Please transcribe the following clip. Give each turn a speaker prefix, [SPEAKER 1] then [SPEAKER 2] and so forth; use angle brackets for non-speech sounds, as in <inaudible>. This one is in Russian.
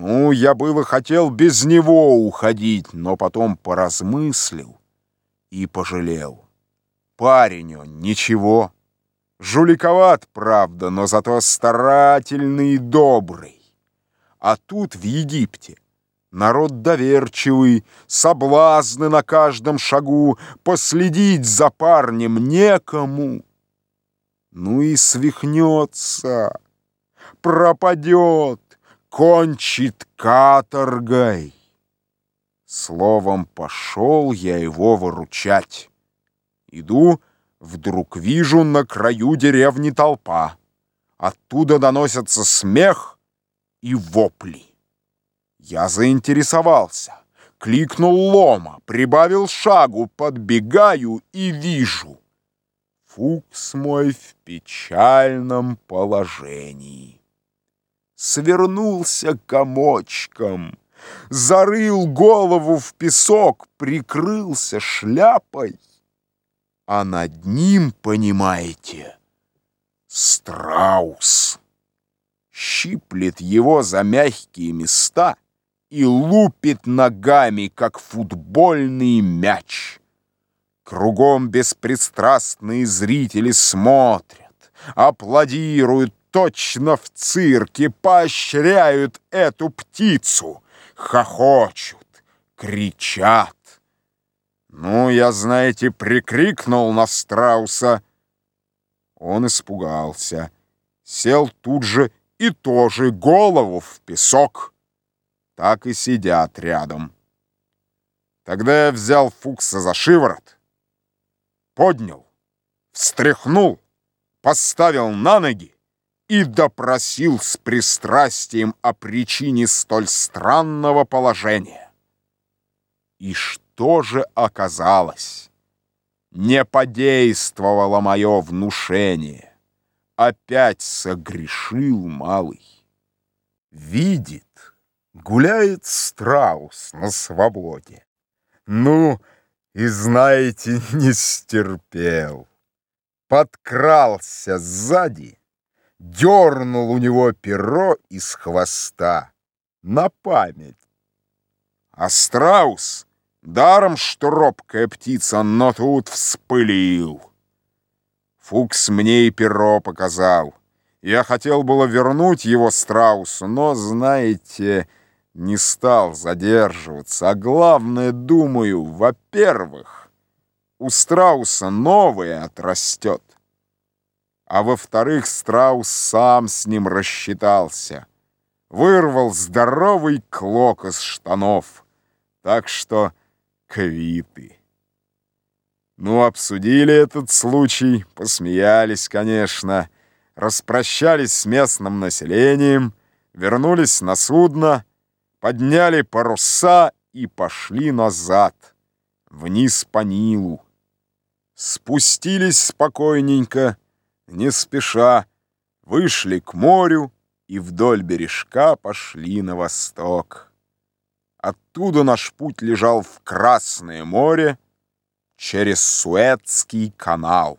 [SPEAKER 1] Ну, я было хотел без него уходить, но потом поразмыслил и пожалел. Парень он, ничего. Жуликоват, правда, но зато старательный и добрый. А тут, в Египте, народ доверчивый, соблазны на каждом шагу, последить за парнем некому. Ну и свихнется, пропадет, кончит каторгой. Словом, пошел я его выручать. Иду, вдруг вижу на краю деревни толпа. Оттуда доносятся смех и вопли. Я заинтересовался, кликнул лома, прибавил шагу, подбегаю и вижу. Фукс мой в печальном положении. Свернулся комочком, зарыл голову в песок, прикрылся шляпой а над ним, понимаете, страус. Щиплет его за мягкие места и лупит ногами, как футбольный мяч. Кругом беспристрастные зрители смотрят, аплодируют точно в цирке, поощряют эту птицу, хохочут, кричат. Ну, я, знаете, прикрикнул на страуса. Он испугался, сел тут же и тоже голову в песок. Так и сидят рядом. Тогда я взял Фукса за шиворот, поднял, встряхнул, поставил на ноги и допросил с пристрастием о причине столь странного положения. И что? тоже оказалось. Не подействовало мое внушение. Опять согрешил малый. Видит, гуляет страус на свободе. Ну, и знаете, <laughs> не стерпел. Подкрался сзади, дернул у него перо из хвоста на память. А страус Даром, что робкая птица, но тут вспылил. Фукс мне и перо показал. Я хотел было вернуть его страусу, но, знаете, не стал задерживаться. А главное, думаю, во-первых, у страуса новое отрастет. А во-вторых, страус сам с ним рассчитался. Вырвал здоровый клок из штанов. Так что квиты. Ну, обсудили этот случай, посмеялись, конечно, распрощались с местным населением, вернулись на судно, подняли паруса и пошли назад, вниз по Нилу. Спустились спокойненько, не спеша, вышли к морю и вдоль бережка пошли на восток. Оттуда наш путь лежал в Красное море через Суэцкий канал.